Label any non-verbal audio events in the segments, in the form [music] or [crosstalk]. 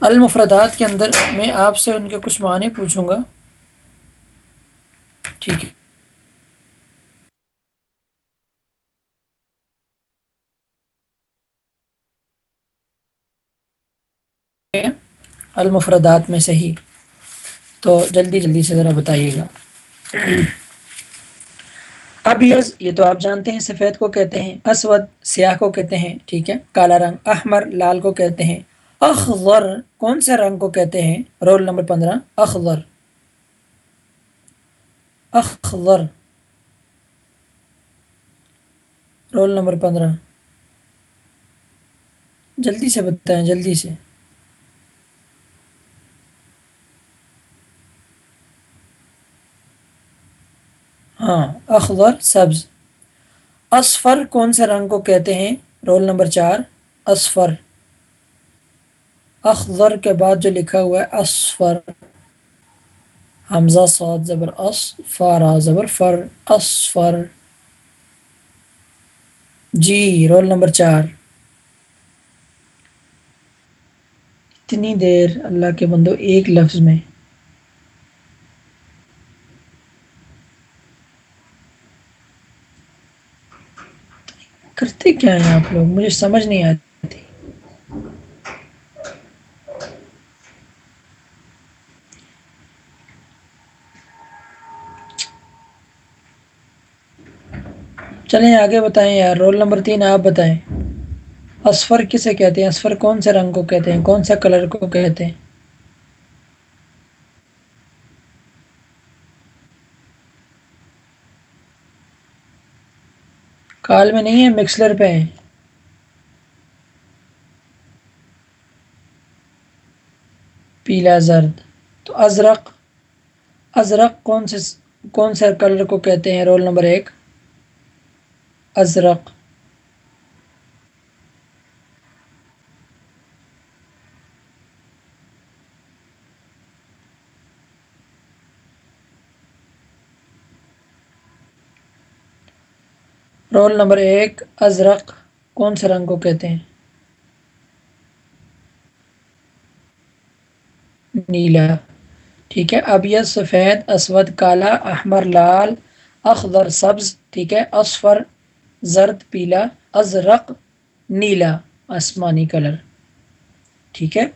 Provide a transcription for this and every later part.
المفردات کے اندر میں آپ سے ان کے کچھ معنی پوچھوں گا۔ ٹھیک ہے۔ المفردات میں سے ہی۔ تو جلدی جلدی سے ذرا بتائیے گا۔ اب یہ تو آپ جانتے ہیں، سفید کو کہتے ہیں، اسود، سیاہ کو کہتے ہیں، ٹھیک ہے، کالا رنگ، احمر، لال کو کہتے ہیں۔ اخضر، کون سے رنگ کو کہتے ہیں؟ رول نمبر پندرہ، اخضر۔ اخضر۔ رول نمبر پندرہ۔ جلدی سے بتائیں، جلدی سے۔ ہاں اخضر، سبز۔ اصفر کون سے رنگ کو کہتے ہیں؟ رول نمبر چار، اصفر۔ اخضر کے بعد جو لکھا ہوا ہے، اصفر۔ حمزہ صاد زبر، اس، فارا، زبر، فر، اصفر۔ جی رول نمبر چار۔ اتنی دیر اللہ کے بندو ایک لفظ میں۔ کرتے کیا ہیں آپ لوگ؟ مجھے سمجھ نہیں آتی چلیں آگے بتائیں یار۔ رول نمبر تین آپ بتائیں۔ اسفر کسے کہتے ہیں؟ اسفر کون سے رنگ کو کہتے ہیں؟ کون سا کلر کو کہتے ہیں؟ کال میں نہیں ہے مکسلر پہ ہیں۔ پیلا زرد۔ تو ازرق ازرق کون سے کون سے کلر کو کہتے ہیں؟ رول نمبر ایک۔ ازرق۔ رول نمبر ایک، ازرق، کون سے رنگ کو کہتے ہیں؟ نیلا۔ ٹھیک ہے، اب یہ سفید، اسود، کالا، احمر، لال، اخضر، سبز، ٹھیک ہے، اصفر زرد پیلا، ازرق نیلا آسمانی کلر۔ ٹھیک ہے؟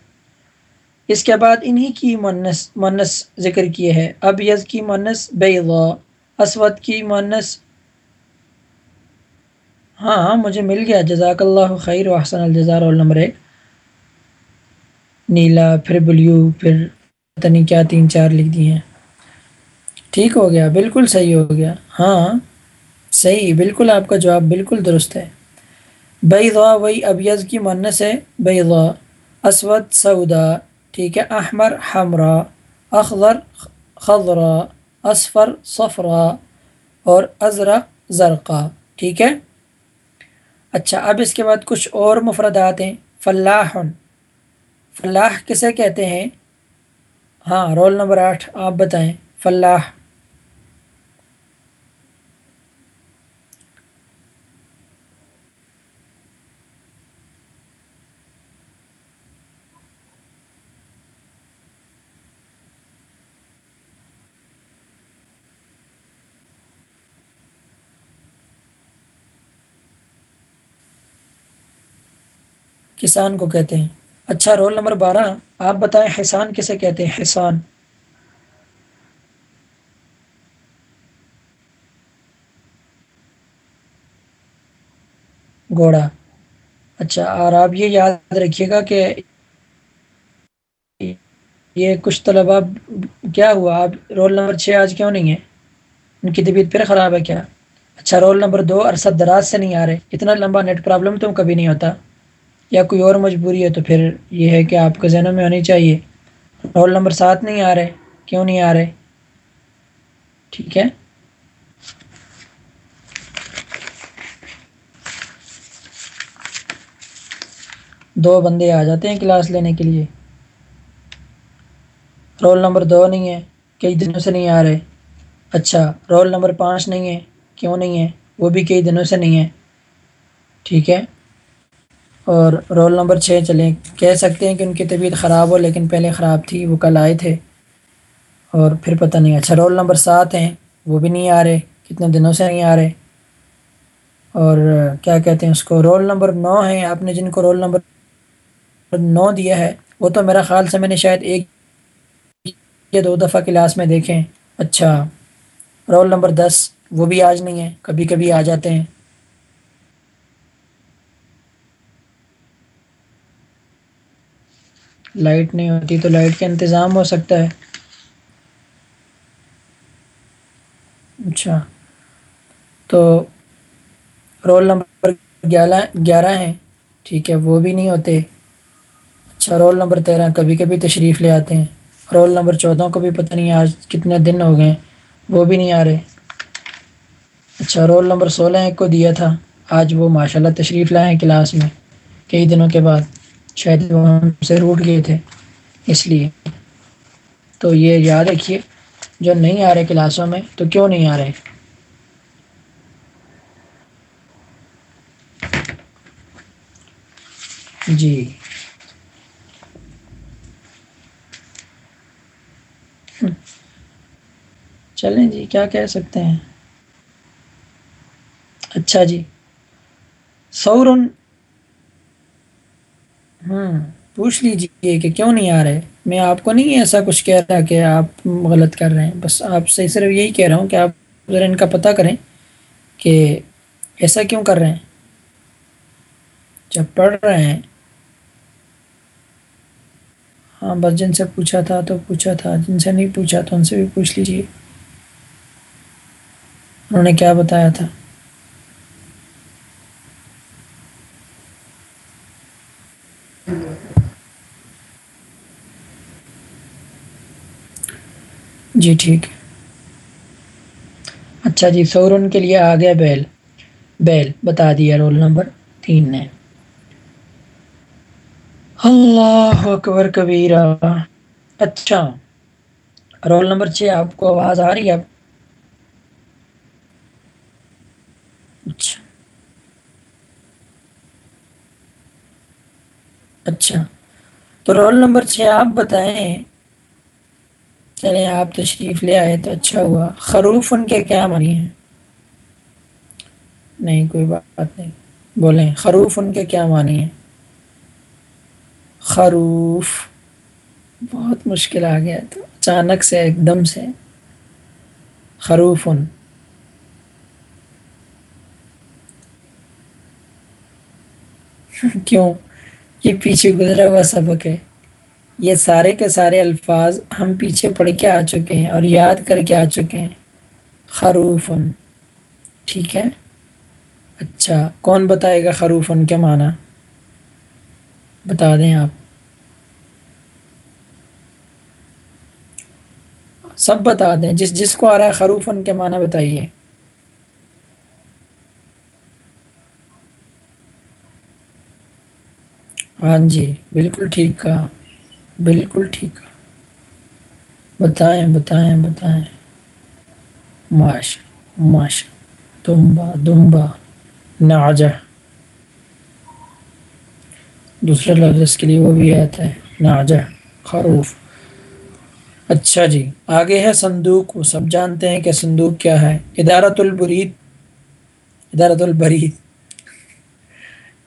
اس کے بعد انہی کی منس منس ذکر کیے ہے اب یز کی منس بیضا، اسود کی منس ہاں ہاں مجھے مل گیا۔ جزاک اللہ خیر و احسن الجزا رول نمبر ایک۔ نیلا، پھر بلیو، پھر پتہ نہیں کیا تین چار لکھ دی ہیں۔ ٹھیک ہو گیا، بالکل صحیح ہو گیا۔ ہاں۔, ہاں۔ صحیح، بالکل آپ کا جواب بالکل درست ہے۔ بیضا وہی ابیض کی منس ہے۔ بیضا اسود سودا ٹھیک ہے۔ احمر، حمرا، اخضر، خضرا، اصفر، صفرا اور ازرق، زرقا، ٹھیک ہے۔ اچھا اب اس کے بعد کچھ اور مفردات ہیں۔ فلاح فلاح کسے کہتے ہیں؟ ہاں رول نمبر آٹھ، آپ بتائیں۔ فلاح۔ کسان کو کہتے ہیں۔ اچھا رول نمبر بارہ۔ آپ بتائیں حسان کسے کہتے ہیں؟ حسان۔ گھوڑا۔ اچھا اور آپ یہ یاد رکھیے گا کہ یہ کچھ طلبا کیا ہوا؟ آپ رول نمبر چھ آج کیوں نہیں ہے ان کی طبیعت پھر خراب ہے کیا؟ اچھا رول نمبر دو ارسد دراز سے نہیں آ رہے۔ اتنا لمبا نیٹ پرابلم تو کبھی نہیں ہوتا۔ یا کوئی اور مجبوری ہے تو پھر یہ ہے کہ آپ کے ذہنوں میں ہونی چاہیے۔ رول نمبر سات نہیں آ رہے، کیوں نہیں آ رہے؟ ٹھیک ہے۔ دو بندے آ جاتے ہیں کلاس لینے کے لیے۔ رول نمبر دو نہیں ہے، کئی دنوں سے نہیں آ رہے۔ اچھا رول نمبر پانچ نہیں ہے، کیوں نہیں ہے؟ وہ بھی کئی دنوں سے نہیں ہے۔ ٹھیک ہے۔ اور رول نمبر چھ چلیں۔ کہہ سکتے ہیں کہ ان کی طبیعت خراب ہو، لیکن پہلے خراب تھی، وہ کل آئے تھے۔ اور پھر پتہ نہیں۔ اچھا رول نمبر سات ہیں، وہ بھی نہیں آ رہے۔ کتنے دنوں سے نہیں آ رہے۔ اور کیا کہتے ہیں اس کو؟ رول نمبر نو ہیں۔ آپ نے جن کو رول نمبر نو دیا ہے، وہ تو میرا خیال سے میں نے شاید ایک یا دو دفعہ کلاس میں دیکھیں اچھا رول نمبر دس، وہ بھی آج نہیں ہے۔ کبھی کبھی آ جاتے ہیں۔ لائٹ نہیں ہوتی تو لائٹ کا انتظام ہو سکتا ہے۔ اچھا۔ تو رول نمبر گیارہ گیارہ ہیں۔ ٹھیک ہے، وہ بھی نہیں ہوتے۔ اچھا رول نمبر تیرہ۔ کبھی کبھی تشریف لے آتے ہیں۔ رول نمبر چودہ کو بھی پتہ نہیں آج کتنے دن ہو گئے وہ بھی نہیں آ رہے۔ اچھا رول نمبر سولہ ایک کو دیا تھا۔ آج وہ ماشاء اللہ تشریف لائے ہیں کلاس میں۔ کئی دنوں کے بعد۔ شاید وہ ہم سے روٹ گئے تھے، اس لیے۔ تو یہ یاد رکھیے، جو نہیں آ رہے کلاسوں میں، تو کیوں نہیں آ رہے؟ جی۔ چلیں جی کیا کہہ سکتے ہیں؟ اچھا جی۔ سورن ہوں پوچھ لیجیے کہ کیوں نہیں آ رہے؟ میں آپ کو نہیں ایسا کچھ کہہ رہا کہ آپ غلط کر رہے ہیں، بس آپ سے صرف یہی کہہ رہا ہوں کہ آپ ذرا ان کا پتہ کریں کہ ایسا کیوں کر رہے ہیں۔ جب پڑھ رہے ہیں ہاں بس جن سے پوچھا تھا تو پوچھا تھا، جن سے نہیں پوچھا تو ان سے بھی پوچھ لیجیے انہوں نے کیا بتایا تھا؟ جی ٹھیک۔ ہے اچھا جی سورن کے لیے آ گیا بیل۔ بیل، بتا دیا، رول نمبر تین نے۔ اللہ اکبر کبیرہ۔ اچھا۔ رول نمبر چھ، آپ کو آواز آ رہی ہے؟ اب اچھا۔ اچھا۔ تو رول نمبر چھ، آپ بتائیں۔ چلیں آپ تشریف لے آئے تو اچھا ہوا۔ خروف ان کے کیا مانی ہیں؟ نہیں، کوئی بات نہیں۔ بولیں، خروف ان کے کیا معنی ہیں؟ خروف۔ بہت مشکل آ گیا تو اچانک سے، ایک دم سے۔ خروف ان۔ [laughs] کیوں؟ یہ پیچھے گزرا ہوا سبق ہے۔ یہ سارے کے سارے الفاظ ہم پیچھے پڑھ کے آ چکے ہیں اور یاد کر کے آ چکے ہیں۔ خروفن ٹھیک ہے؟ اچھا کون بتائے گا خروفن کے معنی؟ بتا دیں آپ۔ سب بتا دیں۔ جس جس کو آ رہا ہے خروفن کے معنی بتائیے؟ ہاں جی بالکل ٹھیک کہا۔ بالکل ٹھیک بتائیں بتائیں بتائیں۔ معاش معاش دمبا دمبا۔ ناجہ دوسرے لفظ اس کے لیے وہ بھی آتا ہے ناجہ خروف۔ اچھا جی آگے ہے صندوق۔ وہ سب جانتے ہیں کہ صندوق کیا ہے۔ ادارت البرید۔ ادارت البرید۔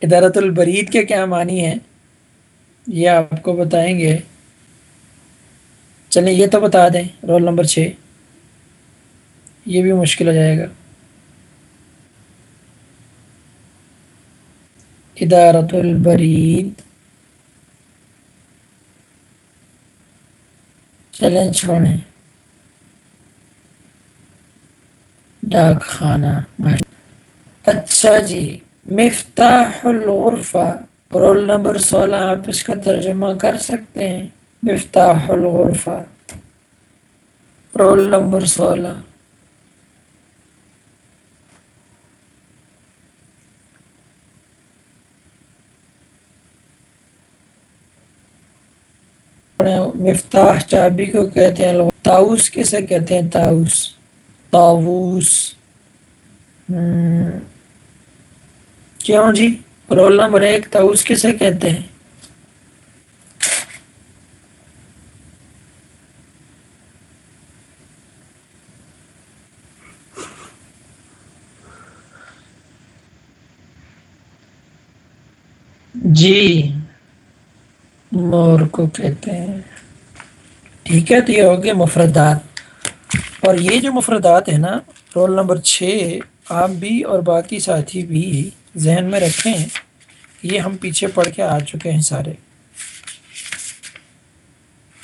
ادارت البرید کے کیا معنی ہے یہ آپ کو بتائیں گے۔ چلیں، یہ تو بتا دیں، رول نمبر چھ۔ یہ بھی مشکل ہو جائے گا۔ ادارت البرید۔ چلیں چھوڑیں ڈاک خانہ اچھا جی مفتاح الغرفہ رول نمبر سولہ، آپ اس کا ترجمہ کر سکتے ہیں۔ مفتاح الغرفہ۔ رول نمبر سولہ۔ مفتاح چابی کو کہتے ہیں تاؤس کسے کہتے ہیں؟ تاؤس تاؤس کیوں جی؟ رول نمبر ایک تاؤس کسے کہتے ہیں؟ جی۔ مور کو کہتے ہیں۔ ٹھیک ہے، تو یہ ہو گیا مفردات۔ اور یہ جو مفردات ہیں نا، رول نمبر چھ آپ بھی اور باقی ساتھی بھی ذہن میں رکھیں، یہ ہم پیچھے پڑھ کے آ چکے ہیں سارے۔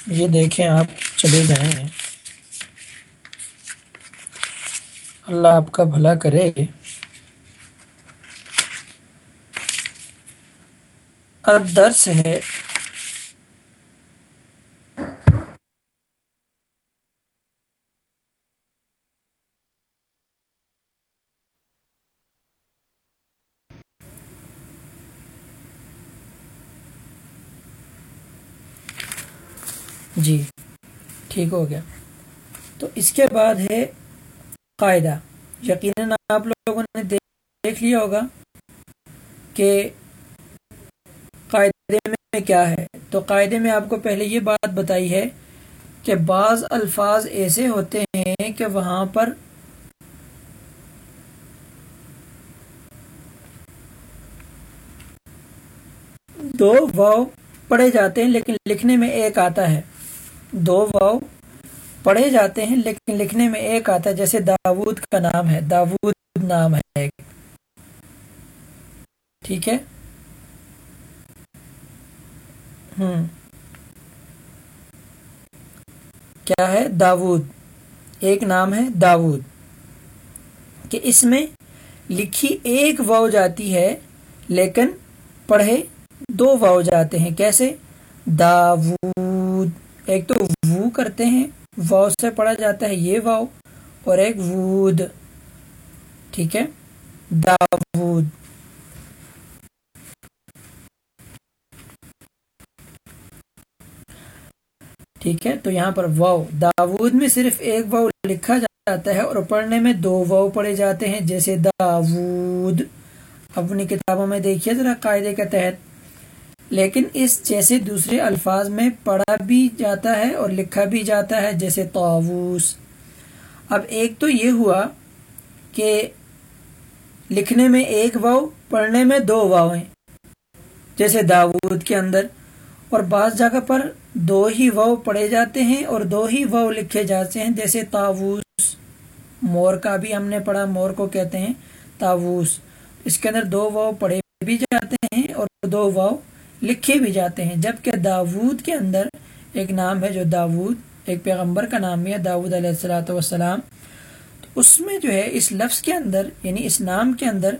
یہ دیکھیں آپ چلے جائیں۔ اللہ آپ کا بھلا کرے۔ درس ہے۔ جی ٹھیک ہو گیا۔ تو اس کے بعد ہے قاعدہ۔ یقیناً آپ لوگوں نے دیکھ لیا ہوگا کہ قاعدے میں کیا ہے؟ تو قاعدے میں آپ کو پہلے یہ بات بتائی ہے کہ بعض الفاظ ایسے ہوتے ہیں کہ وہاں پر دو واؤ پڑھے جاتے ہیں لیکن لکھنے میں ایک آتا ہے۔ دو واؤ پڑھے جاتے ہیں لیکن لکھنے میں ایک آتا ہے۔ جیسے داود کا نام ہے۔ داود نام ہے۔ ٹھیک ہے؟ ہوں۔ کیا ہے؟ داود ایک نام ہے داود کہ اس میں لکھی ایک واؤ جاتی ہے، لیکن پڑھے دو واؤ جاتے ہیں۔ کیسے؟ داود ایک تو وو کرتے ہیں واؤ سے پڑھا جاتا ہے یہ واؤ اور ایک وود۔ ٹھیک ہے؟ داود ٹھیک ہے؟ تو یہاں پر واؤ داود میں صرف ایک واؤ لکھا جاتا ہے اور پڑھنے میں دو واؤ پڑھے جاتے ہیں، جیسے داود اپنی کتابوں میں دیکھیے ذرا قاعدے کے تحت۔ لیکن اس جیسے دوسرے الفاظ میں پڑھا بھی جاتا ہے اور لکھا بھی جاتا ہے، جیسے طاووس۔ اب ایک تو یہ ہوا کہ لکھنے میں ایک واؤ پڑھنے میں دو واؤ ہیں، جیسے داود کے اندر۔ اور بعض جگہ پر دو ہی واؤ پڑھے جاتے ہیں اور دو ہی واؤ لکھے جاتے ہیں۔ جیسے تاووس مور کا بھی ہم نے پڑھا، مور کو کہتے ہیں تاووس اس کے اندر دو واؤ پڑھے بھی جاتے ہیں اور دو واؤ لکھے بھی جاتے ہیں۔ جبکہ داود کے اندر ایک نام ہے جو داود ایک پیغمبر کا نام ہے داود علیہ السلاۃ والسلام۔ تو اس میں جو ہے، اس لفظ کے اندر یعنی اس نام کے اندر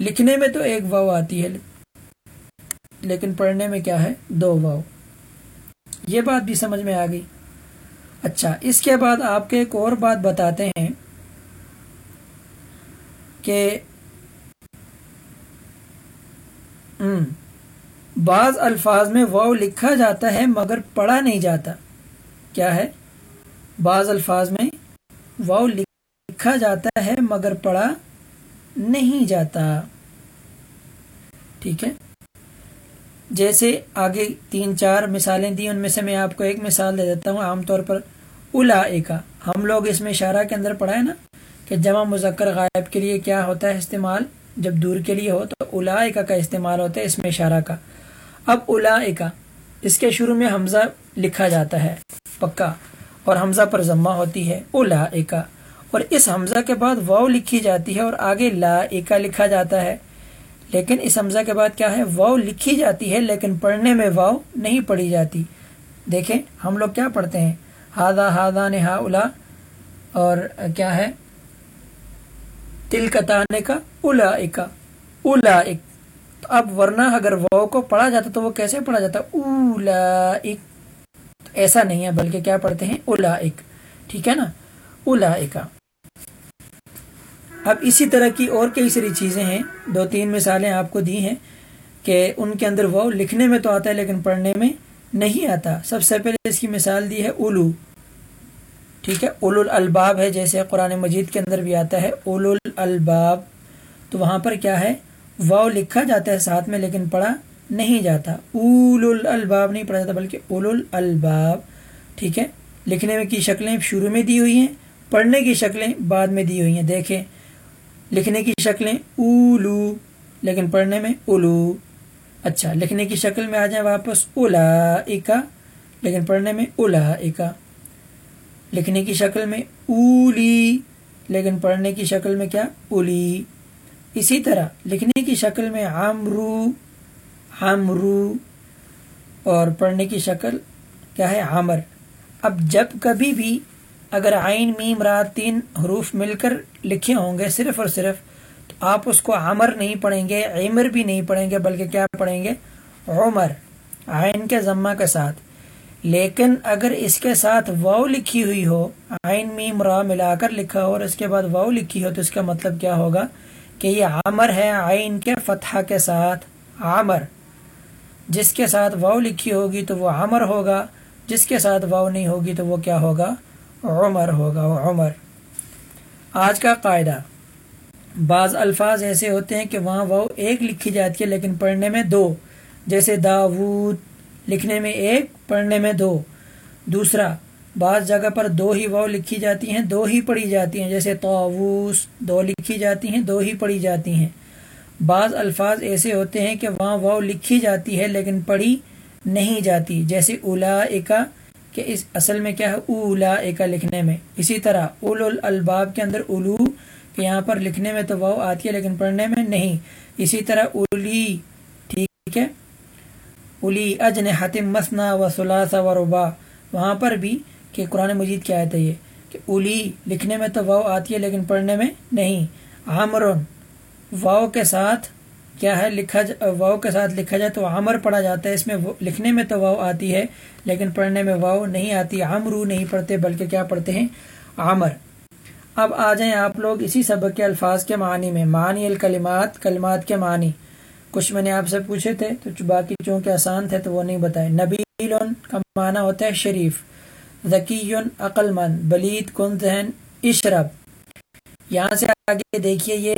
لکھنے میں تو ایک واؤ آتی ہے، لیکن پڑھنے میں کیا ہے؟ دو واؤ یہ بات بھی سمجھ میں آ گئی۔ اچھا اس کے بعد آپ کے ایک اور بات بتاتے ہیں کہ بعض الفاظ میں واؤ لکھا جاتا ہے مگر پڑھا نہیں جاتا۔ کیا ہے؟ بعض الفاظ میں واؤ لکھا جاتا ہے مگر پڑھا نہیں جاتا۔ ٹھیک ہے؟ جیسے آگے تین چار مثالیں دی ان میں سے میں آپ کو ایک مثال دے دیتا ہوں، عام طور پر الا کا ہم لوگ اس میں اشارہ کے اندر پڑھا ہے نا کہ جمع مذکر غائب کے لیے کیا ہوتا ہے استعمال؟ جب دور کے لیے ہو تو الا کا استعمال ہوتا ہے، اس میں اشارہ کا۔ اب الا اس کے شروع میں حمزہ لکھا جاتا ہے، پکا، اور حمزہ پر ضمہ ہوتی ہے الا اور اس حمزہ کے بعد واؤ لکھی جاتی ہے اور آگے لا ایکا لکھا جاتا ہے لیکن اس حمزہ کے بعد کیا ہے؟ واؤ لکھی جاتی ہے لیکن پڑھنے میں واؤ نہیں پڑھی جاتی۔ دیکھیں ہم لوگ کیا پڑھتے ہیں؟ ہادا ہادا نے ہا الا اور کیا ہے؟ تل کتانے کا الا اکا الا اک تو اب ورنہ اگر واؤ کو پڑھا جاتا تو وہ کیسے پڑھا جاتا؟ اولا اک ایسا نہیں ہے، بلکہ کیا پڑھتے ہیں؟ الا اک ٹھیک ہے نا؟ الا اکا اب اسی طرح کی اور کئی ساری چیزیں ہیں، دو تین مثالیں آپ کو دی ہیں کہ ان کے اندر وہ لکھنے میں تو آتا ہے لیکن پڑھنے میں نہیں آتا۔ سب سے پہلے اس کی مثال دی ہے اولو۔ ٹھیک ہے؟ اول الباب ہے، جیسے قرآن مجید کے اندر بھی آتا ہے۔ اول الباب تو وہاں پر کیا ہے؟ واؤ لکھا جاتا ہے ساتھ میں لیکن پڑھا نہیں جاتا۔ اول الباب نہیں پڑھا جاتا، بلکہ اول الباب ٹھیک ہے؟ لکھنے میں کی شکلیں شروع میں دی ہوئی ہیں، پڑھنے کی شکلیں بعد میں دی ہوئی ہیں۔ دیکھیں لکھنے کی شکلیں اولو، لیکن پڑھنے میں اولو۔ اچھا لکھنے کی شکل میں آ جائیں واپس اولا اکا لیکن پڑھنے میں اولا اکا لکھنے کی شکل میں اولی، لیکن پڑھنے کی شکل میں کیا؟ اولی۔ اسی طرح لکھنے کی شکل میں عمرو عمرو۔ اور پڑھنے کی شکل کیا ہے؟ عمر۔ اب جب کبھی بھی اگر آئین میم، رات، تین حروف مل کر لکھے ہوں گے صرف اور صرف، تو آپ اس کو عمر نہیں پڑھیں گے، عمر بھی نہیں پڑھیں گے، بلکہ کیا پڑھیں گے؟ عمر آئین کے ضمہ کے ساتھ۔ لیکن اگر اس کے ساتھ واؤ لکھی ہوئی ہو آئین میم، را ملا کر لکھا ہو اور اس کے بعد واؤ لکھی ہو، تو اس کا مطلب کیا ہوگا؟ کہ یہ عمر ہے آئین کے فتح کے ساتھ، عمر۔ جس کے ساتھ واؤ لکھی ہوگی تو وہ عمر ہوگا، جس کے ساتھ واؤ نہیں ہوگی تو وہ کیا ہوگا؟ عمر ہوگا عمر۔ آج کا قاعدہ۔ بعض الفاظ ایسے ہوتے ہیں کہ وہاں واؤ ایک لکھی جاتی ہے لیکن پڑھنے میں دو۔ جیسے داود لکھنے میں ایک، پڑھنے میں دو۔ دوسرا، بعض جگہ پر دو ہی واؤ لکھی جاتی ہیں، دو ہی پڑھی جاتی ہیں۔ جیسے طاووس، دو لکھی جاتی ہیں، دو ہی پڑھی جاتی ہیں۔ بعض الفاظ ایسے ہوتے ہیں کہ وہاں واؤ لکھی جاتی ہے لیکن پڑھی نہیں جاتی۔ جیسے اولا ایکا کہ اس اصل میں کیا ہے؟ اولا ایکا لکھنے میں۔ اسی طرح اول الباب کے اندر اولو کہ یہاں پر لکھنے میں تو واؤ آتی ہے لیکن پڑھنے میں نہیں۔ اسی طرح اولی، ٹھیک ہے؟ اولی اجن حتم مسنا و سلاسا و ربا وہاں پر بھی کہ قرآن مجید کیا ہے یہ کہ اولی لکھنے میں تو واؤ آتی ہے لیکن پڑھنے میں نہیں۔ عامرن واؤ کے ساتھ کیا ہے، لکھا واؤ کے ساتھ لکھا جائے تو عمر پڑھا جاتا ہے۔ اس میں لکھنے میں تو واؤ آتی ہے، لیکن پڑھنے میں واؤ نہیں آتی۔ عمرو نہیں پڑھتے، بلکہ کیا پڑھتے ہیں؟ عمر اب آ جائیں آپ لوگ اسی سبق کے الفاظ کے معنی میں۔ معنی الکلمات، کلمات کے معنی۔ کچھ میں نے آپ سے پوچھے تھے، تو باقی چونکہ آسان تھے تو وہ نہیں بتائے۔ نبیل کا معنی ہوتا ہے شریف۔ ذکی عقل مند۔ بلید، کن ذہن، اشرب۔ یہاں سے آگے دیکھیے، یہ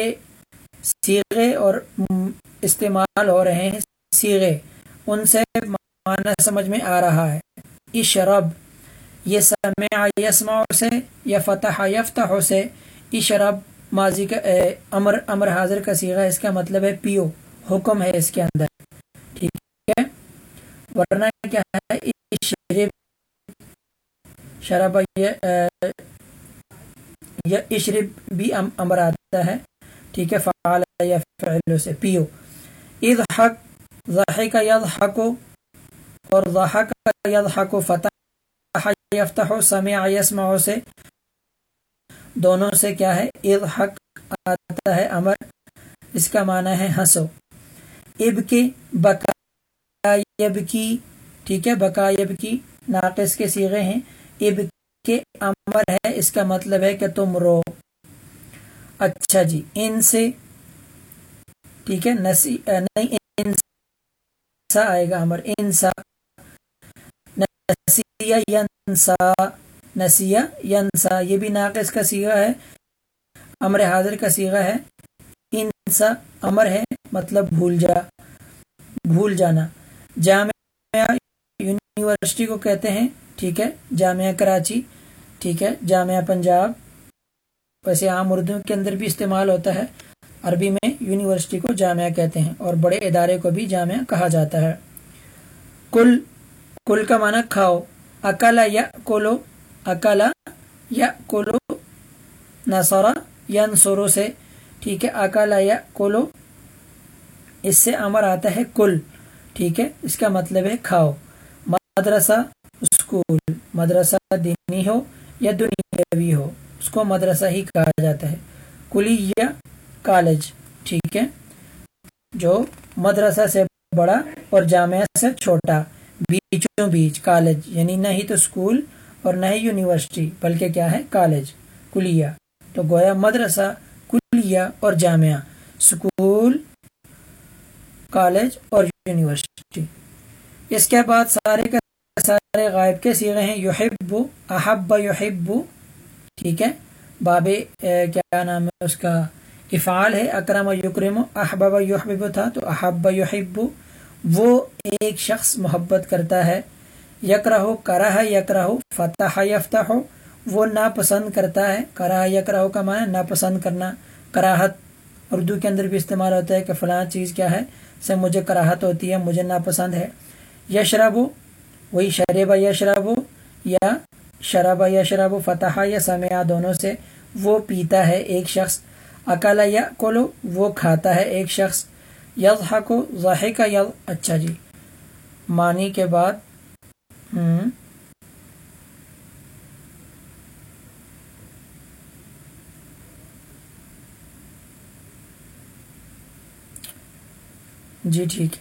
سیغے اور استعمال ہو رہے ہیں سیغے۔ ان سے معنی سمجھ میں آ رہا ہے۔ اشرب۔ یہ سمع یسمع سے یا فتح یفتح سے اشرب۔ ماضی کا امر امر حاضر کا سیغہ، اس کا مطلب ہے پیو۔ حکم ہے اس کے اندر۔ ٹھیک ہے۔ ورنہ کیا ہے؟ اشرب۔ شراب یہ اشرب بھی امر آتا ہے۔ ٹھیک ہے فعال یا فعل سے۔ پیو۔ اضحک، ضحک یضحک اور ضحک یضحک، فتح یفتح، سمع یسمع سے۔ دونوں سے کیا ہے؟ اضحک آتا ہے امر، اس کا معنی ہے ہنسو۔ اب کے بقا کی ٹھیک ہے بقایب کی ناقص کے سیغے ہیں۔ اب کے امر ہے، اس کا مطلب ہے کہ تم رو۔ اچھا جی ان سے، ٹھیک ہے، نسی نہیں انسا آئے گا امر انسا نسیا ینسا نسیا ینسا، یہ بھی ناقص کا سیگا ہے، امر حاضر کا سیگا ہے انسا امر ہے مطلب بھول جا، بھول جانا۔ جامعہ یونیورسٹی کو کہتے ہیں، ٹھیک ہے، جامعہ کراچی، ٹھیک ہے، جامعہ پنجاب۔ ویسے عام اردو کے اندر بھی استعمال ہوتا ہے۔ عربی میں یونیورسٹی کو جامعہ کہتے ہیں اور بڑے ادارے کو بھی جامعہ کہا جاتا ہے۔ کل کل کا معنی کھاؤ۔ اکلا یا کولو اکلا یا کولو نسورا یا نسورو سے۔ ٹھیک ہے اکلا یا کولو۔ اس سے امر آتا ہے کل۔ ٹھیک ہے، اس کا مطلب ہے کھاؤ۔ مدرسہ، اسکول۔ مدرسہ دینی ہو یا دنیاوی ہو۔ اس کو مدرسہ ہی کہا جاتا ہے۔ کلیہ کالج، ٹھیک ہے؟ جو مدرسہ سے بڑا اور جامعہ سے چھوٹا، بیچوں بیچ کالج یعنی نہ ہی تو اسکول اور نہ ہی یونیورسٹی، بلکہ کیا ہے؟ کالج، کلیہ۔ تو گویا مدرسہ، کلیہ اور جامعہ اسکول کالج اور یونیورسٹی۔ اس کے بعد سارے کے سارے غائب کے سیغے ہیں، یحب، احب، یحب ٹھیک ہے؟ باب کیا نام ہے اس کا؟ افعال ہے، اکرم یکرم احباب یحبب تھا تو احب یحب، وہ ایک شخص محبت کرتا ہے، یکرہ، کرہ، یکرہ، فتح، یفتح، وہ ناپسند کرتا ہے، کرہ، یکرہ کا معنی ناپسند کرنا، کراہت، اردو کے اندر بھی استعمال ہوتا ہے کہ فلاں چیز کیا ہے، سے مجھے کراہت ہوتی ہے، مجھے ناپسند ہے، یشرب، وہی شرب، یشرب، یا شراب یا شراب فتح یا سمیا دونوں سے وہ پیتا ہے ایک شخص اکالا یا کولو وہ کھاتا ہے ایک شخص یز کو ذاہے کا یز اچھا جی۔ معنی کے بعد ہوں جی ٹھیک۔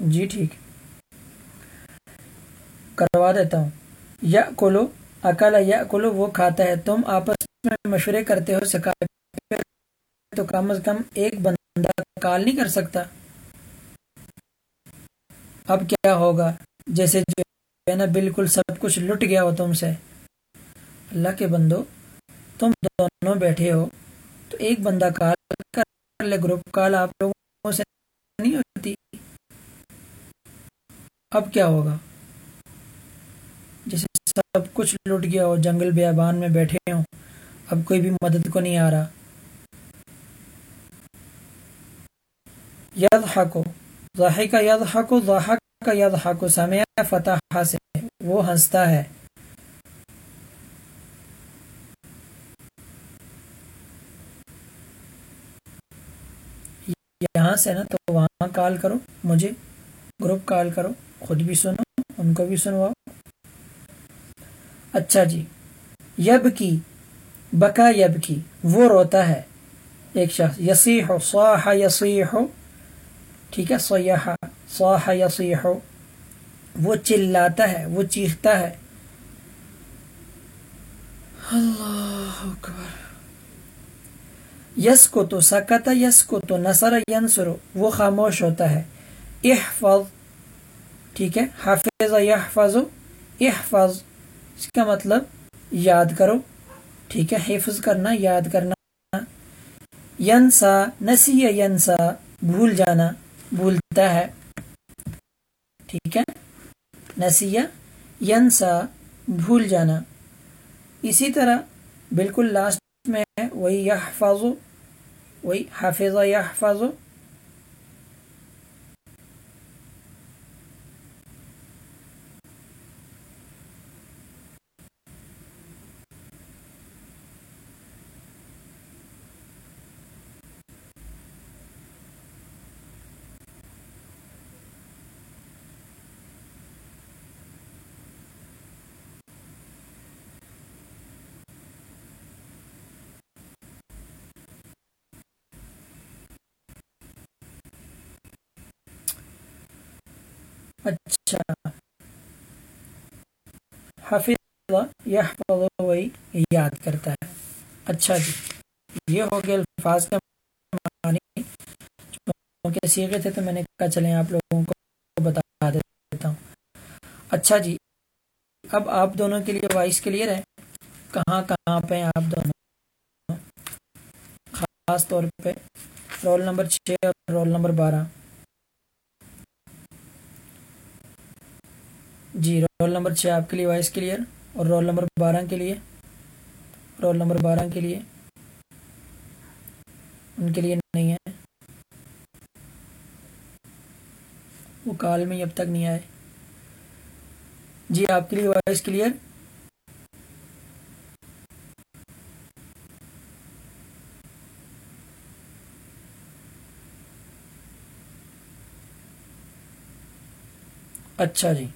جی ٹھیک۔ کروا دیتا ہوں۔ یا کولو اکالا یا کولو وہ کھاتا ہے۔ تم آپس میں مشورے کرتے ہو سکا تو کم از کم ایک بندہ کال نہیں کر سکتا۔ اب کیا ہوگا؟ جیسے جو ہے نا، بالکل سب کچھ لٹ گیا ہو تم سے۔ اللہ کے بندو، تم دونوں بیٹھے ہو، تو ایک بندہ کال کر لے گروپ۔ کال آپ لوگوں سے نہیں ہوتی۔ اب کیا ہوگا؟ جیسے سب کچھ لٹ گیا ہو جنگل بیابان میں بیٹھے ہوں، اب کوئی بھی مدد کو نہیں آ رہا۔ ید حقو ضاحک کا ید حقو ضاحک کا ید حقو سمع فتح سے وہ ہنستا ہے۔ یہاں سے نا تو وہاں کال کرو، مجھے گروپ کال کرو، خود بھی سنو، ان کو بھی سنواؤ۔ اچھا جی۔ یب کی، بکا یب کی، وہ روتا ہے۔ ایک شخص، یسیح، صاح، یسیح۔ ٹھیک ہے سیاح صاح، یسیح۔ وہ چلاتا ہے، وہ چیختا ہے۔ اللہ اکبر۔ یس کو تو سکتا یس کو تو نصر، ینصر۔ وہ خاموش ہوتا ہے۔ احفظ، ٹھیک ہے، حافظ، یحفظ، احفظ۔ اس کا مطلب یاد کرو، ٹھیک ہے؟ حفظ کرنا، یاد کرنا۔ ینسا نسی ینسا، بھول جانا، بھولتا ہے۔ ٹھیک ہے؟ نسی ینسا، بھول جانا۔ اسی طرح بالکل لاسٹ میں وہی یحفظ، وہی حافظ یحفظ۔ اچھا۔ حفظ یحفظ وہی یاد کرتا ہے۔ اچھا جی۔ یہ ہو گیا الفاظ کا معنی۔ کیونکہ سیکھے تھے تو میں نے کہا چلیں آپ لوگوں کو بتا دیتا ہوں۔ اچھا جی۔ اب آپ دونوں کے لیے وائس کلیئر ہے۔ کہاں کہاں پہ آپ دونوں؟ خاص طور پہ رول نمبر چھ اور رول نمبر بارہ۔ جی رول نمبر چھ آپ کے لیے وائس کلیئر اور رول نمبر بارہ کے لیے۔ رول نمبر بارہ کے لیے۔ ان کے لیے نہیں ہے۔ وہ کال میں اب تک نہیں آئے۔ جی آپ کے لیے وائس کلیئر۔ اچھا جی۔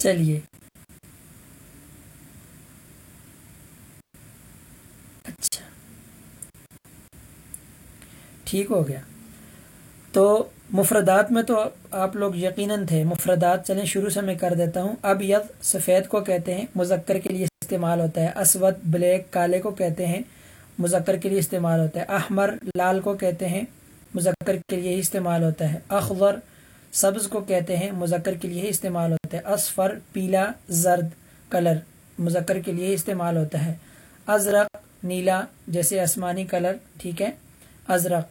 چلیے۔ اچھا۔ ٹھیک ہو گیا۔ تو مفردات میں تو آپ لوگ یقیناً تھے۔ مفردات، چلیں شروع سے میں کر دیتا ہوں۔ اب ید سفید کو کہتے ہیں، مذکر کے لیے استعمال ہوتا ہے۔ اسود، بلیک، کالے کو کہتے ہیں، مذکر کے لیے استعمال ہوتا ہے۔ احمر، لال کو کہتے ہیں، مذکر کے لیے استعمال ہوتا ہے۔ اخبر سبز کو کہتے ہیں، مذکر کے لیے استعمال ہوتا ہے۔ اسفر پیلا زرد کلر مذکر کے لیے استعمال ہوتا ہے۔ ازرق نیلا جیسے آسمانی کلر، ٹھیک ہے؟ ازرق۔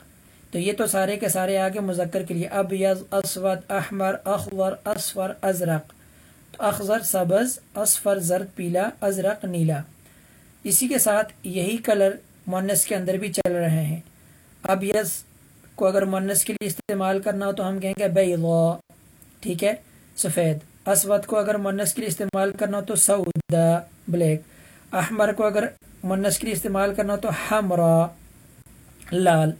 تو یہ تو سارے کے سارے آگے مذکر کے لیے۔ اب یز اسود، احمر اخور اسفر ازرق۔ تو اخذر سبز اسفر زرد پیلا، ازرق نیلا۔ اسی کے ساتھ یہی کلر مونس کے اندر بھی چل رہے ہیں۔ اب یز کو اگر مونس کے لیے استعمال کرنا ہو تو ہم کہیں گے بیضا ٹھیک ہے؟ سفید۔ اسود کو اگر مونس کے لیے استعمال کرنا ہو تو سودا بلیک۔ احمر کو اگر مونس کے لیے استعمال کرنا ہو تو حمرا، لال۔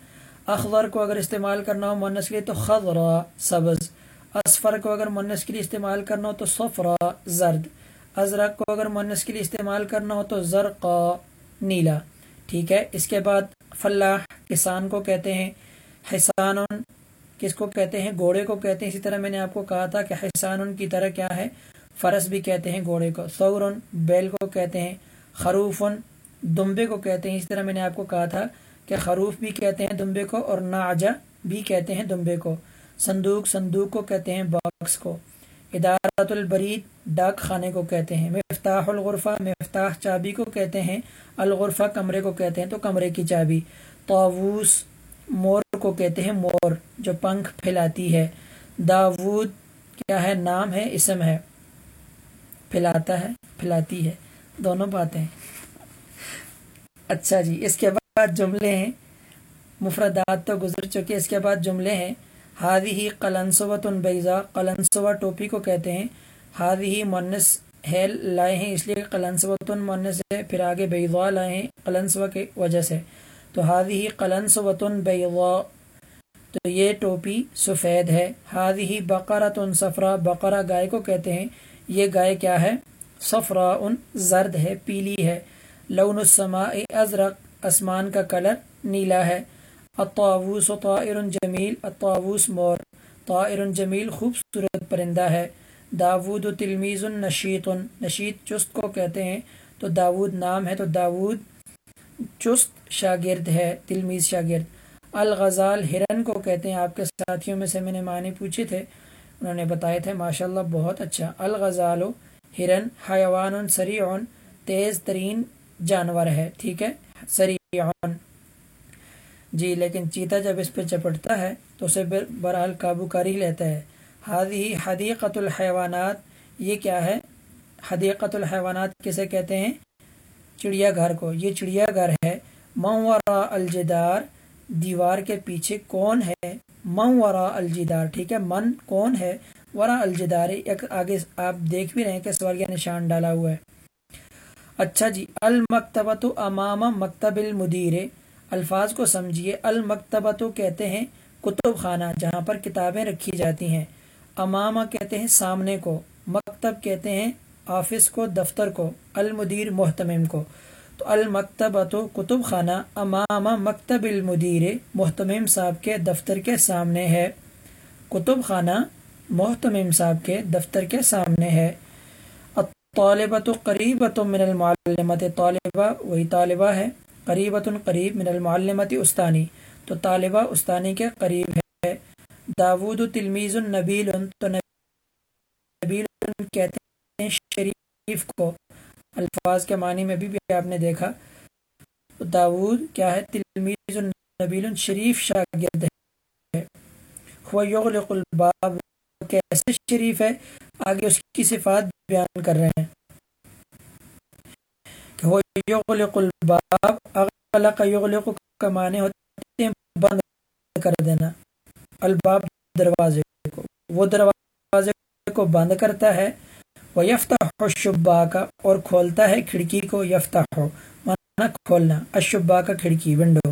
اخضر کو اگر استعمال کرنا ہو مونس کے لیے تو خضرا، سبز۔ اسفر کو اگر مونس کے لیے استعمال کرنا ہو تو صفرا، زرد۔ ازرق کو اگر مونس کے لیے استعمال کرنا ہو تو زرقا، نیلا۔ ٹھیک ہے؟ اس کے بعد فلاح، کسان کو کہتے ہیں حسان کس کو کہتے ہیں؟ گھوڑے کو کہتے ہیں۔ اسی طرح میں نے آپ کو کہا تھا کہ حسان کی طرح کیا ہے؟ فرس بھی کہتے ہیں گھوڑے کو۔ سور بیل کو کہتے ہیں۔ خروف دمبے کو کہتے ہیں۔ اسی طرح میں نے آپ کو کہا تھا کہ خروف بھی کہتے ہیں دمبے کو اور ناجا بھی کہتے ہیں دمبے کو۔ صندوق صندوق کو کہتے ہیں باکس کو۔ ادارت البرید، ڈاک خانے کو کہتے ہیں۔ مفتاح الغرفہ، مفتاح چابی کو کہتے ہیں۔ الغرفہ کمرے کو کہتے ہیں تو کمرے کی چابی۔ طاووس مور کو کہتے ہیں مور، جو پنکھ پھیلاتی ہے۔ داود کیا ہے؟ نام ہے، اسم ہے۔ پھیلاتا ہے، پھیلاتی ہے۔ دونوں باتیں۔ اچھا جی اس کے بعد جملے ہیں۔ مفردات تو گزر چکے، اس کے بعد جملے ہیں۔ ہادی ہی قلنسوت بیضا قلنسوا ٹوپی کو کہتے ہیں۔ ہادی ہی مونس ہیل لائے ہیں، اس لیے قلنسوت مونس ہے، پھر آگے بیضا لائے ہیں قلنسوا کی وجہ سے۔ تو ہادی ہی قلنسوتن بیضا تو یہ ٹوپی سفید ہے۔ ہادی ہی بقرۃ سفرا بقرہ گائے کو کہتے ہیں۔ یہ گائے کیا ہے؟ صفرا ان زرد ہے، پیلی ہے۔ لون السماء ازرق اسمان کا کلر نیلا ہے۔ الطاووس طائر جمیل، الطاووس مور۔ طائر جمیل خوبصورت پرندہ ہے۔ داود و تلمیز النشیط نشیط چست کو کہتے ہیں۔ تو داود نام ہے تو داود چست شاگرد ہے تلمیز شاگرد۔ الغزال ہرن کو کہتے ہیں، آپ کے ساتھیوں میں سے میں نے معنی پوچھے تھے، انہوں نے بتائے تھے، ماشاءاللہ بہت اچھا۔ الغزال ہرن حیوان سریعن تیز ترین جانور ہے، ٹھیک ہے؟ سریعن جی لیکن چیتا جب اس پہ چپٹتا ہے تو اسے برحال قابو کاری لیتا ہے۔ ہادی حدیقت الحیوانات، یہ کیا ہے؟ حدیقت الحیوانات کسے کہتے ہیں؟ چڑیا گھر کو۔ یہ چڑیا گھر ہے۔ مورا الجدار دیوار کے پیچھے کون ہے؟ من الجدار، ٹھیک ہے؟ من کون ہے؟ ورا الجدار، ایک آگے آپ دیکھ بھی رہے ہیں کہ سوال نشان ڈالا ہوا ہے۔ اچھا جی المکتبت امام مکتب المدیر۔ الفاظ کو سمجھیے۔ المکتبت کہتے ہیں کتب خانہ، جہاں پر کتابیں رکھی جاتی ہیں۔ امامہ کہتے ہیں سامنے کو۔ مکتب کہتے ہیں آفس کو، دفتر کو، المدیر محتمم کو۔ تو المکتبۃ کتب خانہ امام مکتب المدیر محتمم صاحب کے دفتر کے سامنے ہے۔ کتب خانہ محتمم صاحب کے دفتر کے سامنے ہے۔ طالبۃ قریبۃ من المعلمت طالبہ وہی طالبہ ہے۔ قریبۃ قریب من المعلمت استانی۔ تو طالبہ استانی کے قریب ہے۔ داود تلمیز النبیل تو نبیل کہتے شریف کو الفاظ کے معنی میں بھی, بھی آپ نے دیکھا۔ داود کیا ہے؟ تلمیز النبیل شریف شاگرد ہے۔ یغلق الباب کیسے شریف ہے؟ آگے اس کی صفات بیان کر رہے ہیں۔ کہ وہ یغلق الباب اغلق یغلق کا معنی ہوتے ہیں بند کر دینا۔ الباب دروازے کو وہ دروازے کو بند کرتا ہے۔ وہ یفتح شبا کا اور کھولتا ہے کھڑکی کو یفتح مانا کھولنا اشبا کا کھڑکی ونڈو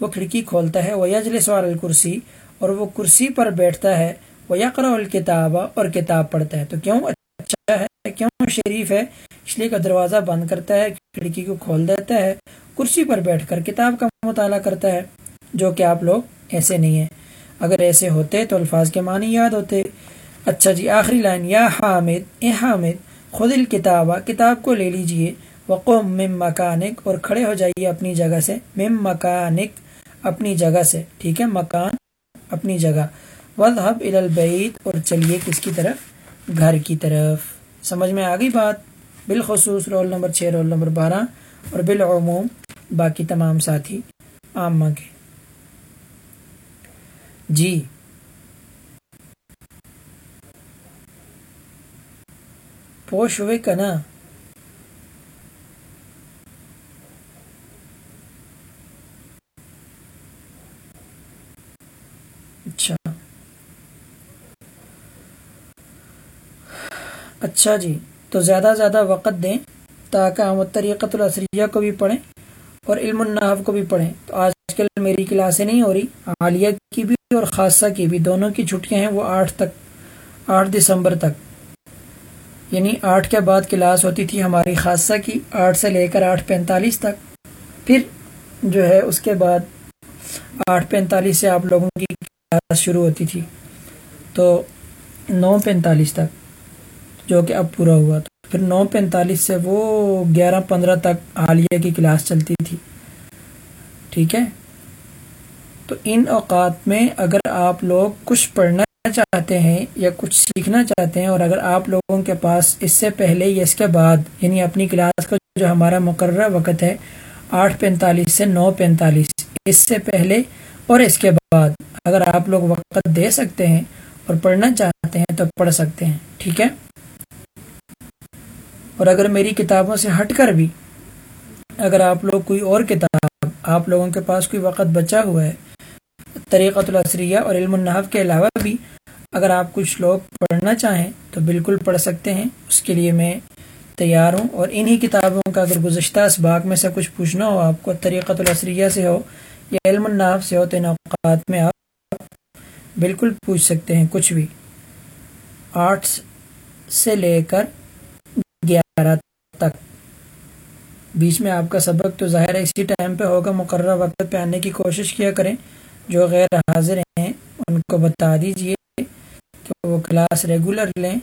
وہ کھڑکی کھولتا ہے وہ یجلس وال الکرسی اور وہ کرسی پر بیٹھتا ہے وہ یقرا الکتاب اور کتاب پڑھتا ہے. تو کیوں اچھا ہے، کیوں شریف ہے؟ اس لیے کا دروازہ بند کرتا ہے، کھڑکی کو کھول دیتا ہے، کرسی پر بیٹھ کر کتاب کا مطالعہ کرتا ہے، جو کہ آپ لوگ ایسے نہیں ہیں. اگر ایسے ہوتے تو الفاظ کے معنی یاد ہوتے اچھا جی آخری لائن، یا حامد، اے حامد، خود الکتابہ، کتاب کو لے لیجیے، وقوم مم مکانک، اور کھڑے ہو جائیے اپنی جگہ سے مم مکانک، اپنی جگہ سے، ٹھیک ہے، مکان، اپنی جگہ۔ وضحب البعید اور چلیے کس کی طرف؟ گھر کی طرف۔ سمجھ میں آ گئی بات؟ بالخصوص رول نمبر چھ، رول نمبر بارہ، اور بالعموم باقی تمام ساتھی عامہ کے۔ جی۔ پوش ہوئے کا نا اچھا۔ اچھا جی تو زیادہ زیادہ وقت دیں تاکہ ہم طریقۃ الاسریہ کو بھی پڑھیں اور علم النحف کو بھی پڑھیں۔ تو آج کل میری کلاسیں نہیں ہو رہی عالیہ کی بھی اور خاصہ کی بھی، دونوں کی چھٹیاں ہیں وہ آٹھ تک، آٹھ دسمبر تک۔ یعنی آٹھ کے بعد کلاس ہوتی تھی ہماری خاصہ کی، آٹھ سے لے کر آٹھ پینتالیس تک۔ پھر جو ہے اس کے بعد آٹھ پینتالیس سے آپ لوگوں کی کلاس شروع ہوتی تھی۔ تو نو پینتالیس تک، جو کہ اب پورا ہوا۔ تھا پھر نو پینتالیس سے وہ گیارہ پندرہ تک عالیہ کی کلاس چلتی تھی۔ ٹھیک ہے؟ تو ان اوقات میں اگر آپ لوگ کچھ پڑھنا چاہتے ہیں یا کچھ سیکھنا چاہتے ہیں، اور اگر آپ لوگوں کے پاس اس سے پہلے یا اس کے بعد یعنی اپنی کلاس کا جو ہمارا مقررہ وقت ہے، آٹھ پینتالیس سے نو پینتالیس، اس سے پہلے اور اس کے بعد، اگر آپ لوگ وقت دے سکتے ہیں اور پڑھنا چاہتے ہیں تو پڑھ سکتے ہیں، ٹھیک ہے؟ اور اگر میری کتابوں سے ہٹ کر بھی اگر آپ لوگ کوئی اور کتاب، آپ لوگوں کے پاس کوئی وقت بچا ہوا ہے طریقۃ الاسریہ اور علم النحف کے علاوہ بھی اگر آپ کچھ لوگ پڑھنا چاہیں تو بالکل پڑھ سکتے ہیں۔ اس کے لیے میں تیار ہوں اور انہی کتابوں کا اگر گزشتہ اسباق میں سے کچھ پوچھنا ہو، آپ کو طریقۃ الاسریہ سے ہو یا علم النحف سے ہو تو ان اوقات میں آپ بالکل پوچھ سکتے ہیں کچھ بھی۔ آٹھ سے لے کر گیارہ تک۔ بیچ میں آپ کا سبق تو ظاہر ہے، اسی ٹائم پہ ہوگا، مقررہ وقت پہ آنے کی کوشش کیا کریں۔ جو غیر حاضر ہیں، ان کو بتا دیجیے کہ وہ کلاس ریگولر لیں۔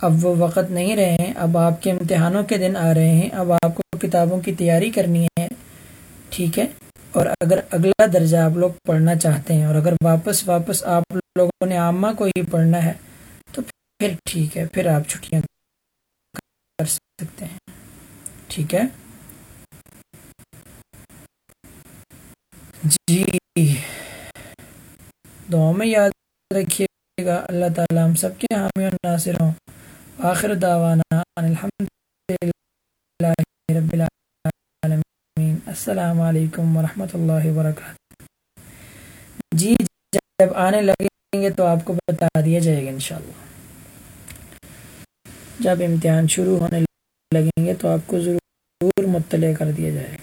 اب وہ وقت نہیں رہے ہیں، اب آپ کے امتحانوں کے دن آ رہے ہیں، اب آپ کو کتابوں کی تیاری کرنی ہے۔ ٹھیک ہے؟ اور اگر اگلا درجہ آپ لوگ پڑھنا چاہتے ہیں اور اگر واپس واپس آپ لوگوں نے عامہ کو ہی پڑھنا ہے، تو پھر ٹھیک ہے، پھر آپ چھٹیاں کر سکتے ہیں۔ ٹھیک ہے؟ جی۔ دعاؤں میں یاد رکھیے گا۔ اللہ تعالیٰ ہم سب کے حامی اور ناصر ہوں۔ آخر دعوانا الحمد للہ رب العالمین۔ السلام علیکم ورحمۃ اللہ وبرکاتہ۔ جی جب آنے لگیں گے تو آپ کو بتا دیا جائے گا انشاءاللہ۔ جب امتحان شروع ہونے لگیں گے تو آپ کو ضرور مطلع کر دیا جائے گا۔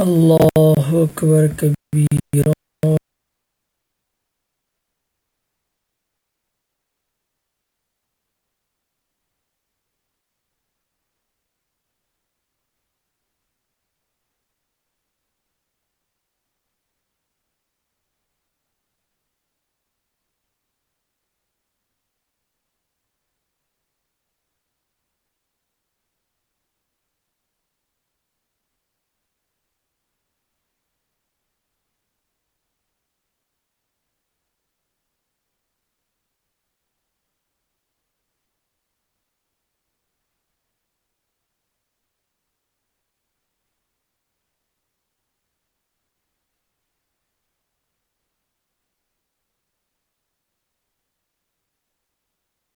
اللہ اکبر کبھی